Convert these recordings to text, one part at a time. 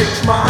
fix my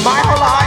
my whole life.